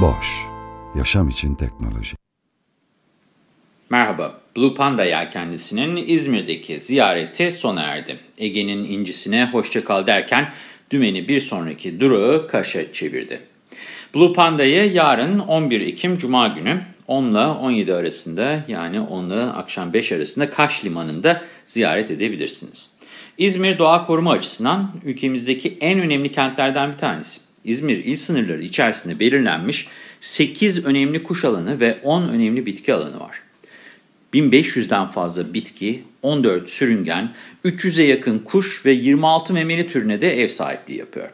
Boş, yaşam için teknoloji. Merhaba, Blue Panda yelkenlisinin İzmir'deki ziyareti sona erdi. Ege'nin incisine hoşçakal derken dümeni bir sonraki durağı Kaş'a çevirdi. Blue Panda'yı yarın 11 Ekim Cuma günü 10 ile 17 arasında yani 10 ile akşam 5 arasında Kaş Limanı'nda ziyaret edebilirsiniz. İzmir doğa koruma açısından ülkemizdeki en önemli kentlerden bir tanesi. İzmir il sınırları içerisinde belirlenmiş 8 önemli kuş alanı ve 10 önemli bitki alanı var. 1500'den fazla bitki, 14 sürüngen, 300'e yakın kuş ve 26 memeli türüne de ev sahipliği yapıyor.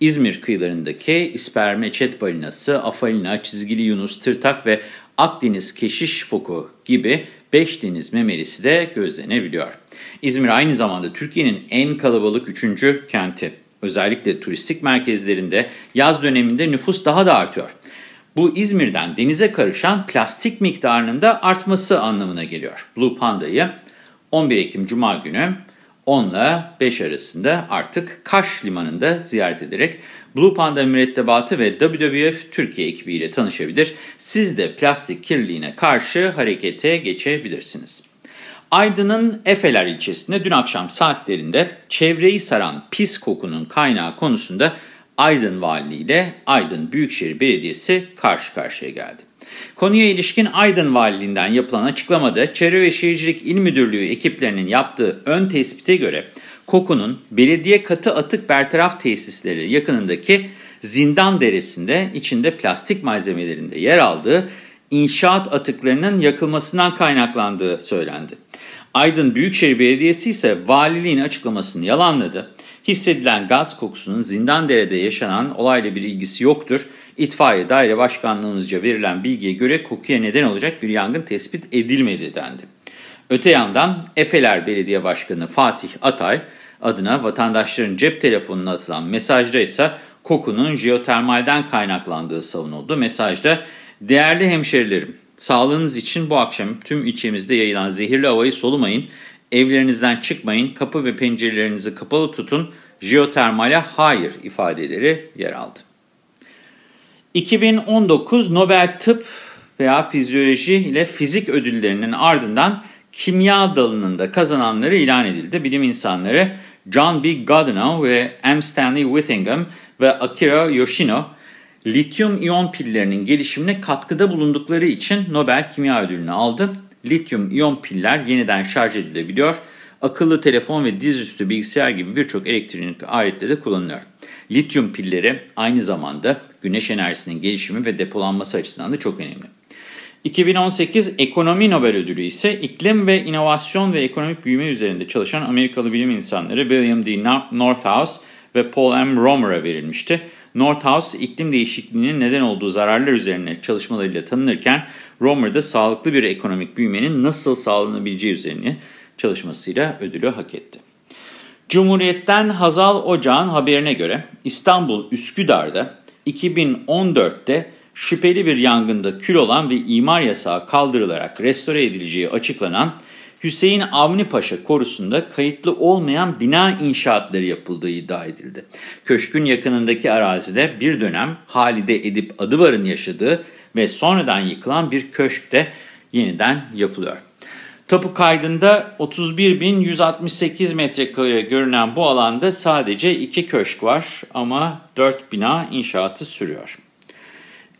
İzmir kıyılarındaki ispermeçet balinası, afalina, çizgili yunus, tırtak ve Akdeniz keşiş foku gibi 5 deniz memelisi de gözlenebiliyor. İzmir aynı zamanda Türkiye'nin en kalabalık 3. kenti. Özellikle turistik merkezlerinde yaz döneminde nüfus daha da artıyor. Bu İzmir'den denize karışan plastik miktarının da artması anlamına geliyor. Blue Panda'yı 11 Ekim Cuma günü 10 ile 5 arasında artık Kaş Limanı'nda ziyaret ederek Blue Panda mürettebatı ve WWF Türkiye ekibiyle tanışabilir. Siz de plastik kirliliğine karşı harekete geçebilirsiniz. Aydın'ın Efeler ilçesinde dün akşam saatlerinde çevreyi saran pis kokunun kaynağı konusunda Aydın Valiliği ile Aydın Büyükşehir Belediyesi karşı karşıya geldi. Konuya ilişkin Aydın Valiliğinden yapılan açıklamada Çevre ve Şehircilik İl Müdürlüğü ekiplerinin yaptığı ön tespite göre kokunun belediye katı atık bertaraf tesisleri yakınındaki Zindan Deresi'nde içinde plastik malzemelerinde yer aldığı inşaat atıklarının yakılmasından kaynaklandığı söylendi. Aydın Büyükşehir Belediyesi ise valiliğin açıklamasını yalanladı. Hissedilen gaz kokusunun Zindandere'de yaşanan olayla bir ilgisi yoktur. İtfaiye Daire Başkanlığımızca verilen bilgiye göre kokuya neden olacak bir yangın tespit edilmedi dendi. Öte yandan Efeler Belediye Başkanı Fatih Atay adına vatandaşların cep telefonuna atılan mesajda ise kokunun jeotermalden kaynaklandığı savunuldu. Mesajda değerli hemşerilerim sağlığınız için bu akşam tüm ilçemizde yayılan zehirli havayı solumayın. Evlerinizden çıkmayın, kapı ve pencerelerinizi kapalı tutun, jeotermale hayır ifadeleri yer aldı. 2019 Nobel Tıp veya Fizyoloji ile Fizik ödüllerinin ardından kimya dalının da kazananları ilan edildi. Bilim insanları John B. Goodenow ve M. Stanley Whittingham ve Akira Yoshino, lityum iyon pillerinin gelişimine katkıda bulundukları için Nobel Kimya Ödülünü aldı lityum iyon piller yeniden şarj edilebiliyor. Akıllı telefon ve dizüstü bilgisayar gibi birçok elektronik alette de kullanılıyor. Lityum pilleri aynı zamanda güneş enerjisinin gelişimi ve depolanması açısından da çok önemli. 2018 Ekonomi Nobel Ödülü ise iklim ve inovasyon ve ekonomik büyüme üzerinde çalışan Amerikalı bilim insanları William D. Northouse ve Paul M. Romer'a verilmişti. Northouse iklim değişikliğinin neden olduğu zararlar üzerine çalışmalarıyla tanınırken Romer da sağlıklı bir ekonomik büyümenin nasıl sağlanabileceği üzerine çalışmasıyla ödülü hak etti. Cumhuriyet'ten Hazal Ocağ'ın haberine göre İstanbul Üsküdar'da 2014'te şüpheli bir yangında kül olan ve imar yasağı kaldırılarak restore edileceği açıklanan Hüseyin Avni Paşa korusunda kayıtlı olmayan bina inşaatları yapıldığı iddia edildi. Köşkün yakınındaki arazide bir dönem Halide Edip Adıvar'ın yaşadığı ve sonradan yıkılan bir köşk de yeniden yapılıyor. Tapu kaydında 31.168 metrekare görünen bu alanda sadece iki köşk var ama 4 bina inşaatı sürüyor.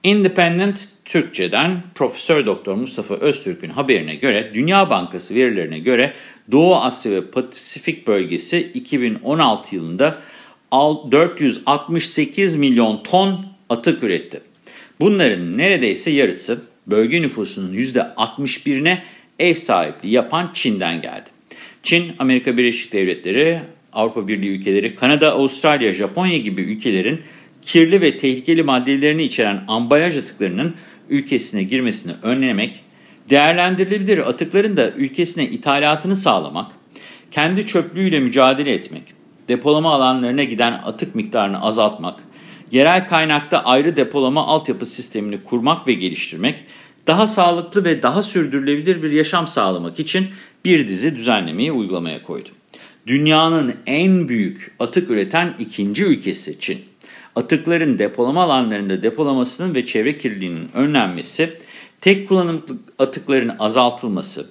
Independent Türkçe'den Profesör Doktor Mustafa Öztürk'ün haberine göre Dünya Bankası verilerine göre Doğu Asya ve Pasifik bölgesi 2016 yılında 468 milyon ton atık üretti. Bunların neredeyse yarısı bölge nüfusunun %61'ine ev sahipliği yapan Çin'den geldi. Çin, Amerika Birleşik Devletleri, Avrupa Birliği ülkeleri, Kanada, Avustralya, Japonya gibi ülkelerin kirli ve tehlikeli maddelerini içeren ambalaj atıklarının ülkesine girmesini önlemek, değerlendirilebilir atıkların da ülkesine ithalatını sağlamak, kendi çöplüğüyle mücadele etmek, depolama alanlarına giden atık miktarını azaltmak, yerel kaynakta ayrı depolama altyapı sistemini kurmak ve geliştirmek, daha sağlıklı ve daha sürdürülebilir bir yaşam sağlamak için bir dizi düzenlemeyi uygulamaya koydu. Dünyanın en büyük atık üreten ikinci ülkesi Çin. Atıkların depolama alanlarında depolamasının ve çevre kirliliğinin önlenmesi, tek kullanımlık atıkların azaltılması,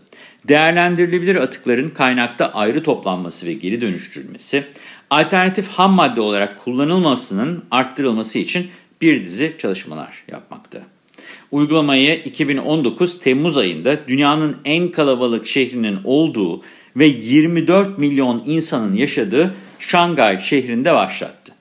değerlendirilebilir atıkların kaynakta ayrı toplanması ve geri dönüştürülmesi, alternatif ham madde olarak kullanılmasının arttırılması için bir dizi çalışmalar yapmakta. Uygulamayı 2019 Temmuz ayında dünyanın en kalabalık şehrinin olduğu ve 24 milyon insanın yaşadığı Şangay şehrinde başlattı.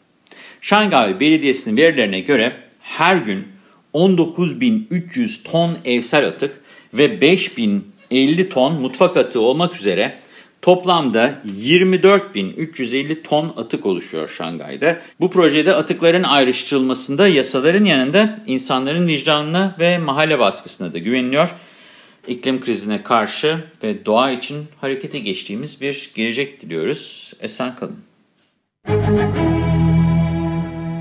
Şangay Belediyesi'nin verilerine göre her gün 19.300 ton evsel atık ve 5.050 ton mutfak atığı olmak üzere Toplamda 24.350 ton atık oluşuyor Şangay'da. Bu projede atıkların ayrıştırılmasında yasaların yanında insanların vicdanına ve mahalle baskısına da güveniliyor. İklim krizine karşı ve doğa için harekete geçtiğimiz bir gelecek diliyoruz. Esen kalın.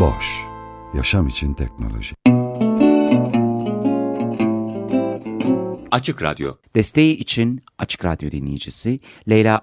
Boş, yaşam için teknoloji. Açık Radyo. Desteği için Açık Radyo dinleyicisi Leyla